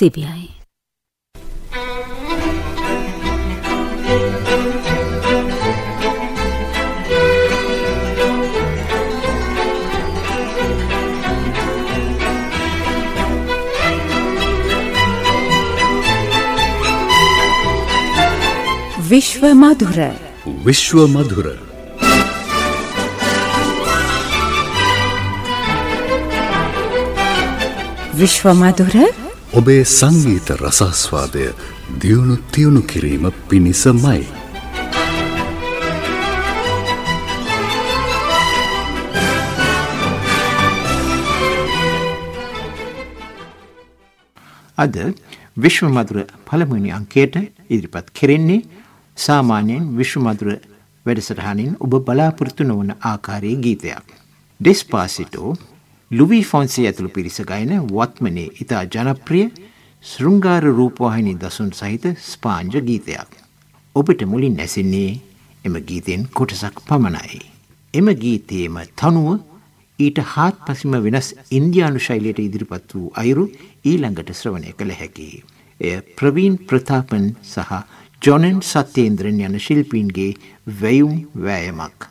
से भी आए विश्व मधुर विश्व मधुर विश्व मधुर ඔබේ සංගීත රසස්වාදය දියුණු තියුණු කිරීම පිණිසමයි. අද විශ්වමදුර පළමුනි අංකයට ඉදිරිපත් කෙරෙන්නේ සාමාන්‍යයෙන් විශ්වමදුර වැඩසටහනින් ඔබ බලාපොරොත්තු නොවන ආකාරයේ ගීතයක්. ඩෙස්පාසිටෝ ලුවී ෆොන්සේ ඇතුළු පිරිස ගයන වත්මනේ ඉතා ජනප්‍රිය ශෘංගාර රූපවාහිනි දසුන් සහිත ස්පාංජ ගීතයක්. ඔබට මුලින් ඇසින්නේ එම ගීතයෙන් කොටසක් පමණයි. එම ගීතයේම තනුව ඊට හාත් පසිම වෙනස් ඉන්දයානු ශෛලයට ඉදිරිපත් වූ අයුරු ඊළඟට ශ්‍රවණය කළ හැකි. එය ප්‍රවීන් ප්‍රතාපන් සහ ජොනන් සත්‍යේන්ද්‍රන් යන ශිල්පීන්ගේ වැයුම් වෑයමක්.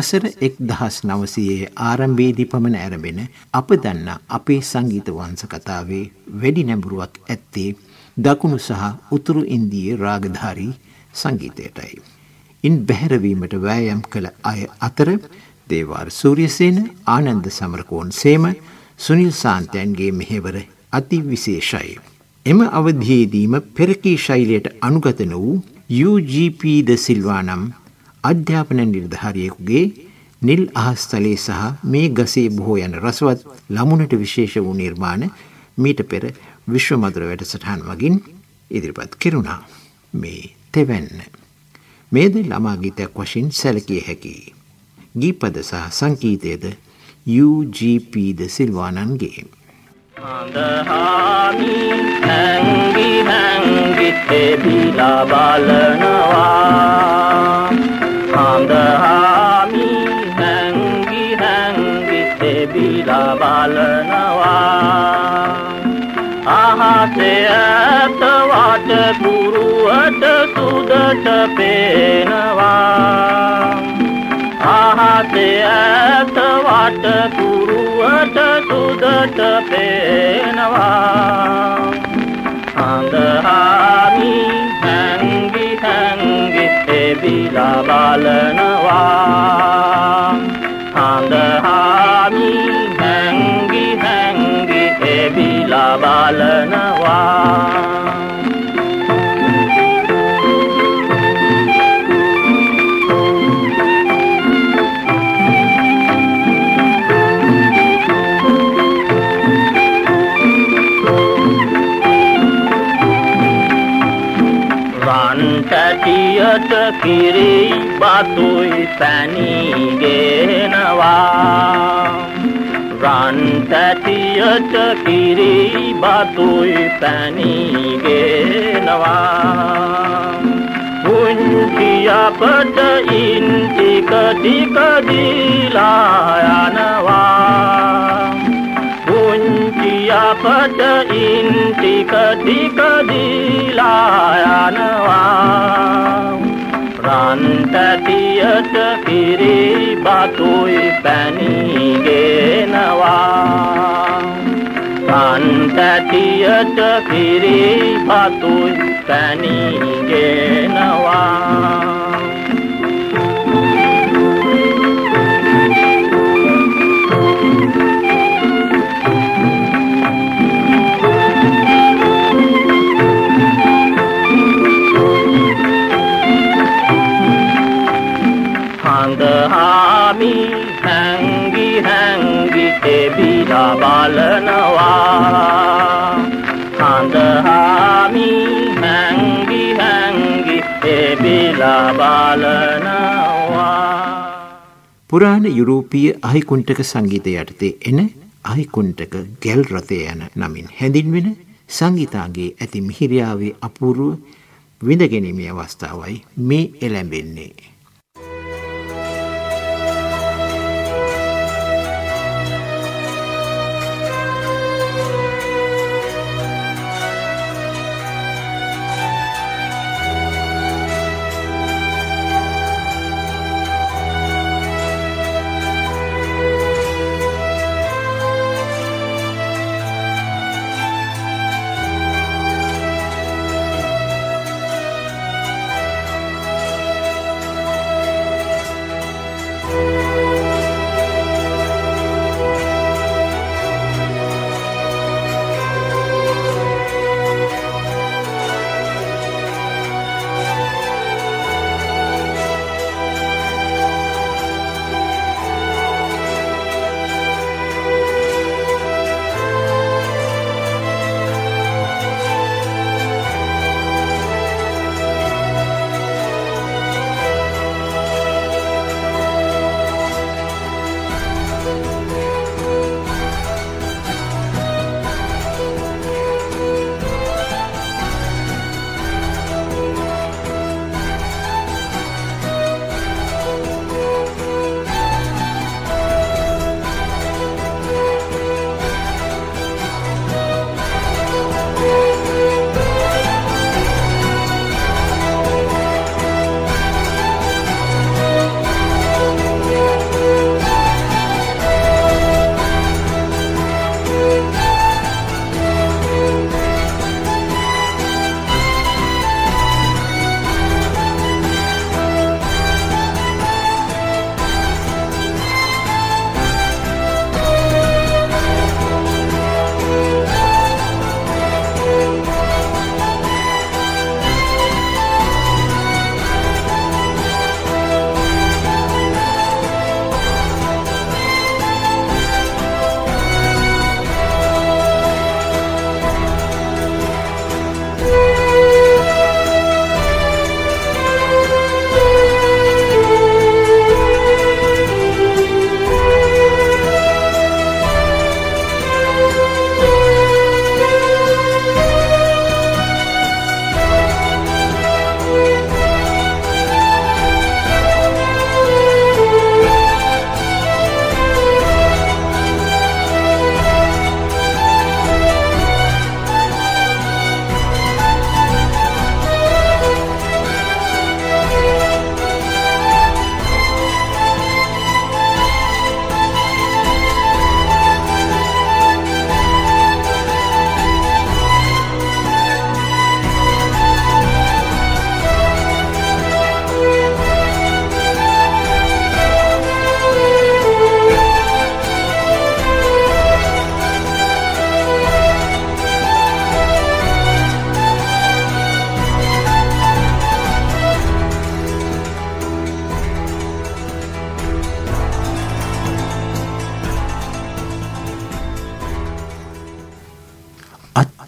වසර එක් දහස් නවසයේ ආරම්භේදී පමණ ඇරඹෙන අප දන්න අපේ සංගීත වංස කතාවේ වැඩි නැඹුරුවක් ඇත්තේ දකුණු සහ උතුරු ඉන්දියේ රාගධාරී සංගීතයටයි. ඉන් බැහැරවීමට වෑයම් කළ අය අතර දේවාර් සූරියසේන ආනන්ද සමරකෝන් සේම සුනිල් සාන්තයන්ගේ මෙහෙවර අති විශේෂයි. එම අවධියේදීම පෙරකී ශෛලයට අනුගත වූ UGP ද සිල්වා නම් අධ්‍යාපන නිර්ධාරියෙකුගේ නිල් අහස්තලේ සහ මේ ගසේ බොහෝ යන රසවත් ළමුණට විශේෂ වූ නිර්මාණ මීට පෙර විශ්වමදුර වැඩසටහන් මගින් ඉදිරිපත් කෙරුණා. මේ තෙවැන්න. මේද ළමා ගීතයක් වශයෙන් සැලකිය හැකි. ගීපද සහ සංකීතයද UGPද සිල්වානන්ගේ. අඳහාමි හැංගි හැංගි එබිලා බලනවා සඳහාමි හැංගි හැංගි තෙබිලා බලනවා. අහසේ ඇත වට පුරුවට සුදට පේනවා. අහසේ ඇත වට පුරුවට සුදට පේනවා. අඳහාමි හැංගි හැංගි එබිලා බලනවා අඳහාමි හැංගි හැංගි එබිලා බලනවා. කිරි බතුයි පැනිගෙනවා රන් පැටියට කිරි බතුයි පැනිගෙනවා පුංචි අපට ඉන්ටික ටිකදීලා යනවා. පුංචි අපට ඉන්ටික ටිකදීලා යනවා. රන්තැටියට කිරි බතුයි පැනිගෙනවා රන්තැටියට කිරි බතුයි පැනිගෙනවා හාමි හැංගි හැංගි එබිලා බලනවා හඳහාමි හැංගි හැංගි එබිලා බලනවා පුරාණ යුරෝපීය අහිකුන්ටක සංගීතය යටතේ එන අහිකුන්ටක ගැල් රථය යන නමින් හැඳින්වෙන සංගීතාගේ ඇති මිහිරියාවේ අපූරුව විඳගැනීමේ අවස්ථාවයි මේ එළැඹෙන්නේ.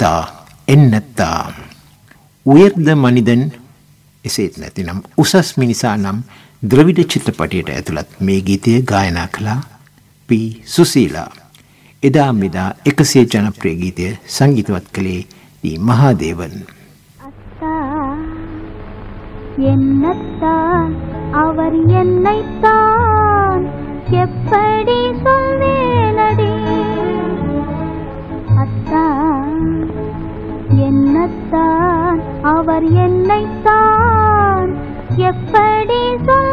අත්තා එන්නත්තා. උයර්ද මනිදන් එසේත් නැතිනම් උසස් මිනිසා නම් ද්‍රවිඩ චිත්‍රපටයට ඇතුළත් මේ ගීතය ගායනා කළා පී සුසීලා. එදා මෙදා එකසේ ජනප්‍රිය ගීතය සංගීතවත් කළේ දී මහාදේවන්. என்னத்தான் அவர் என்னைத்தான் எப்படி சொல்வேனடி அத்தா என்னத்தான்? அவர் என்னைத்தான்? எப்படி சொல்வேனடி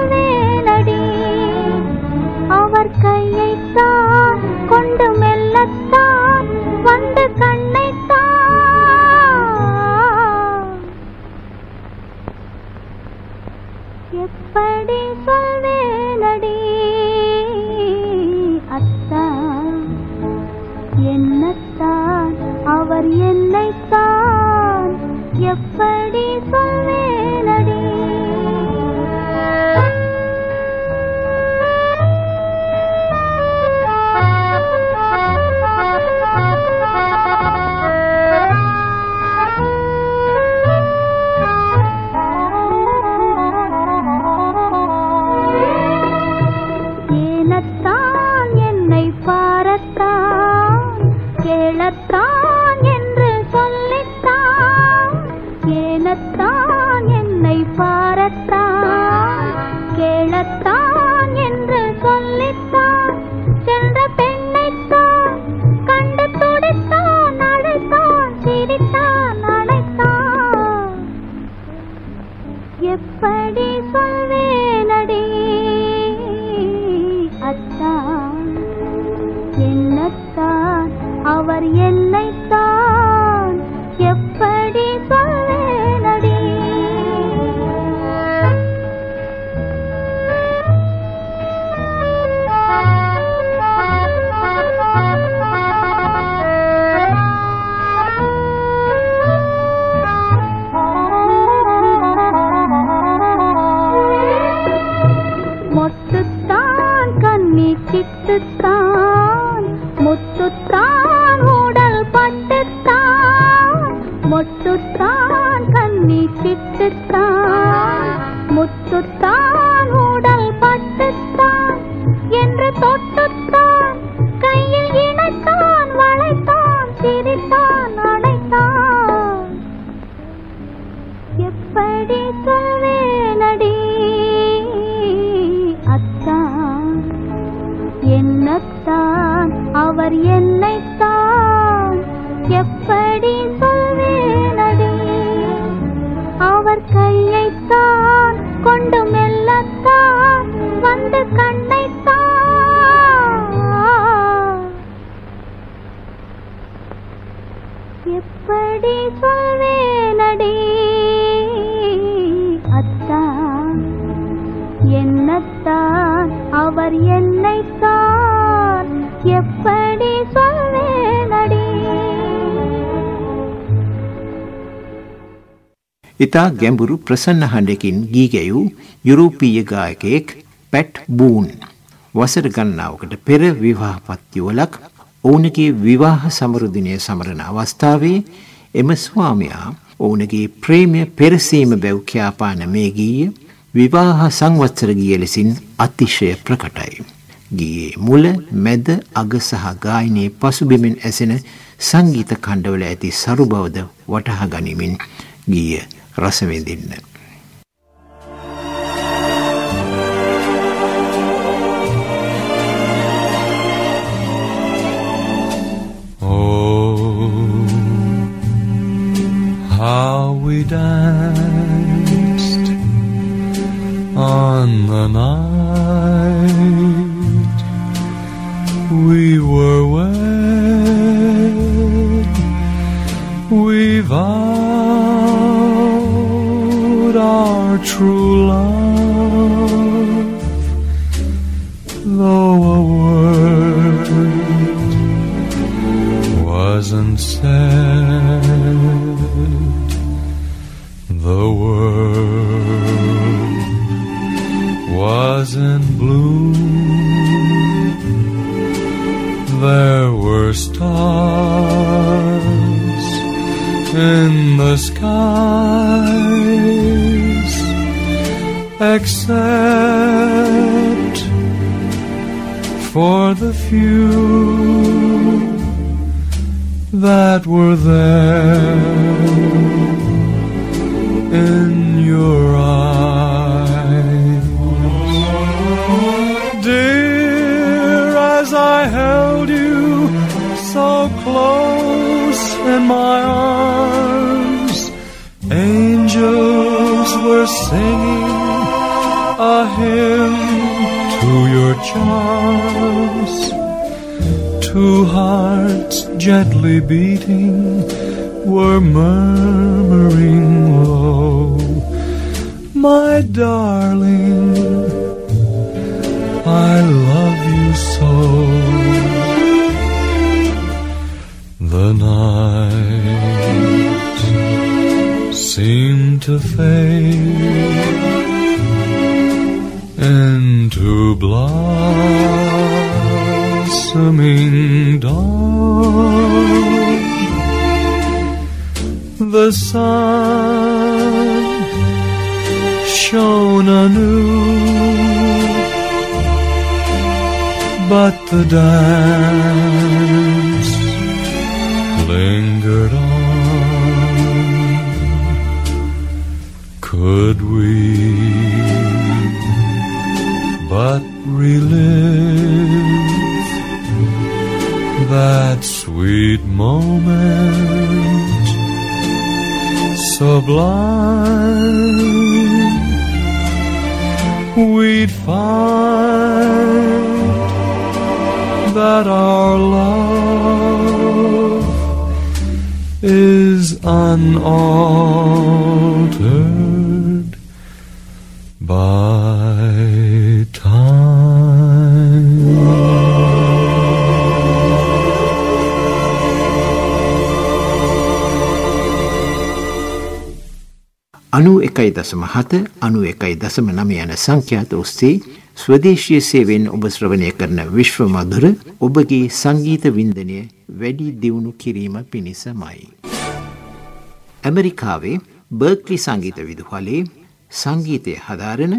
ඉතා ගැඹුරු ප්‍රසන්න හඬකින් ගීගැයූ යුරෝපීය ගායකයෙක් පැට් බූන් වසර ගන්නාවකට පෙර විවාහපත්තිවලක් ඔවුනගේ විවාහ සමරුදිනය සමරණ අවස්ථාවේ එම ස්වාමයා ඔවුනගේ ප්‍රේමය පෙරසීම බැව් ක්‍යාපාන මේ ගීය විවාහ සංවත්සර ගිය ලෙසින් අතිශය ප්‍රකටයි. ගියේ මුල මැද අග සහ ගායනයේ පසුබිමෙන් ඇසෙන සංගීත කණ්ඩවල ඇති සරු බවද වටහා ගනිමින් ගීය rası ve oh, how we danced on the night we were wed. We vowed our true love, though a word wasn't said. The world was in bloom. There were stars in the skies, except for the few that were there in your eyes. Dear, as I held you so close in my arms, angels were singing charms. Two hearts gently beating were murmuring low, My darling, I love you so. The night seemed to fade into blossoming dawn. The sun shone anew, but the dance lingered on. Could we relive that sweet moment sublime. We'd find that our love is unaltered එකයි දසම හත අනු එකයි දසම නම යන සංඛ්‍යාත ඔස්සේ ස්වදේශීය සේවෙන් ඔබ ශ්‍රවණය කරන විශ්ව මధుර ඔබගේ සංගීත වින්දනය වැඩි දියුණු කිරීම පිණිසමයි. ඇමරිකාවේ බර්ක්ලි සංගීත විදුහලේ සංගීතය හදාරන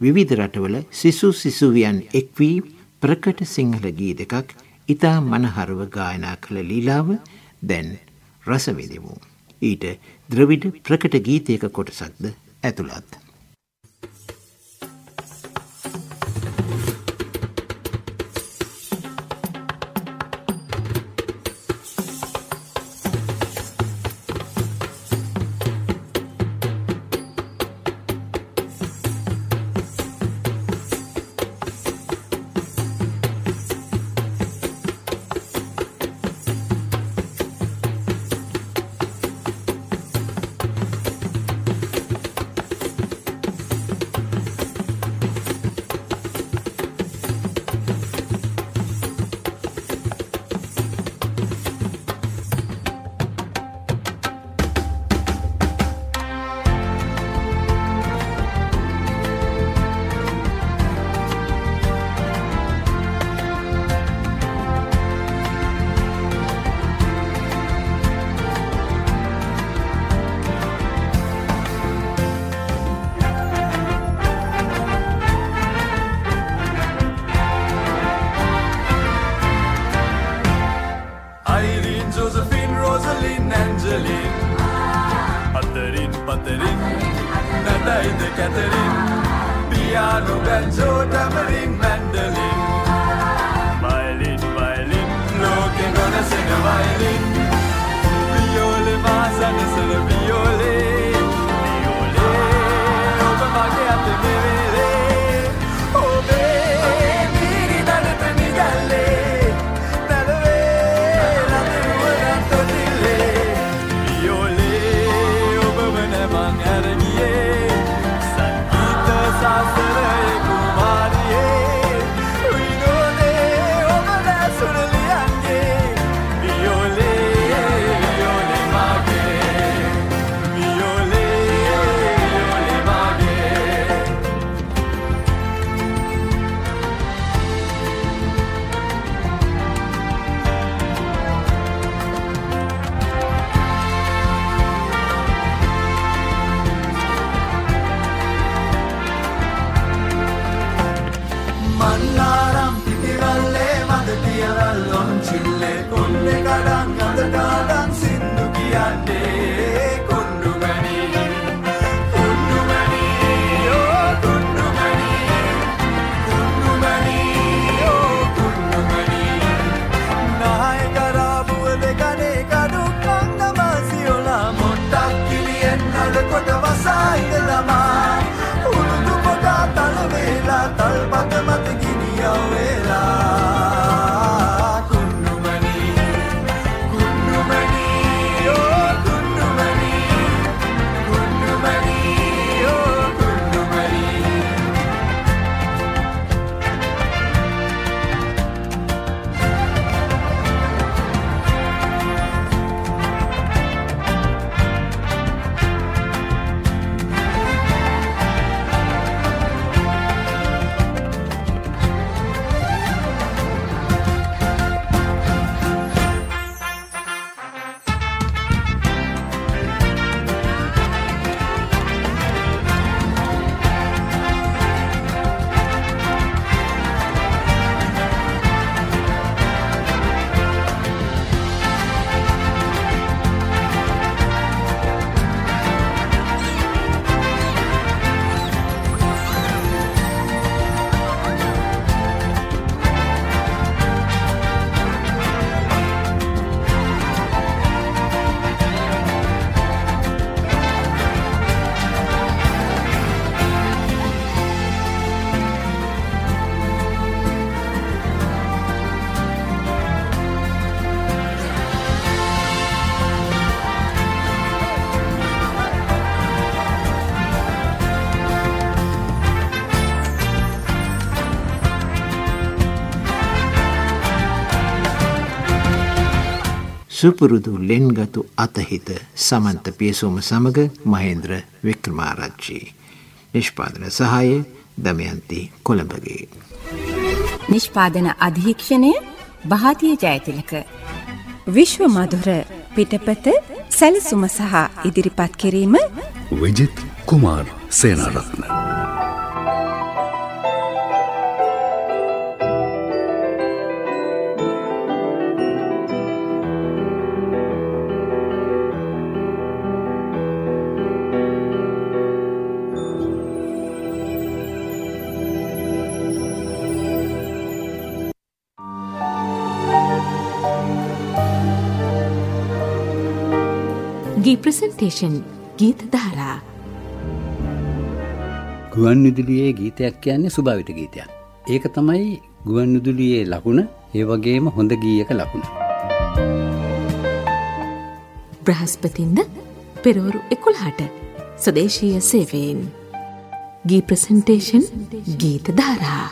විවිධ රටවල සිසු සිසුවියන් එක්වී ප්‍රකට සිංහල ගී දෙකක් ඉතා මනහරව ගායනා කළ ලීලාව දැන් රසවිදිමු. ඊට ද්‍රවිඩ ප්‍රකට ගීතයක කොටසක්ද ඇතුළත්. සුපුරුදු ලෙන්ගතු අතහිත සමන්ත පියසෝම සමග මහේන්ද්‍ර වික්‍රමාරච්චි. නිෂ්පාදන සහය දමයන්ති කොළඹගේ. නිෂ්පාදන අධීක්ෂණය භාතිය ජයතිලක. විශ්ව මధుර පිටපත සැලසුම සහ ඉදිරිපත් කිරීම විජිත් කුමාර් සේනාරත්න. ගී ප්‍රසන්ටේෂන් ගීත ධාරා ගුවන් විදුලියේ ගීතයක් කියන්නේ සුභාවිත ගීතයක්. ඒක තමයි ගුවන් විදුලියේ ලකුණ ඒ වගේම හොඳ ගීයක ලකුණ. බ්‍රහස්පතින්ද පෙරවරු එකොළහට සදේශීය සේවයෙන්. ගී ප්‍රසන්ටේෂන් ගීත ධාරා.